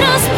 nuestros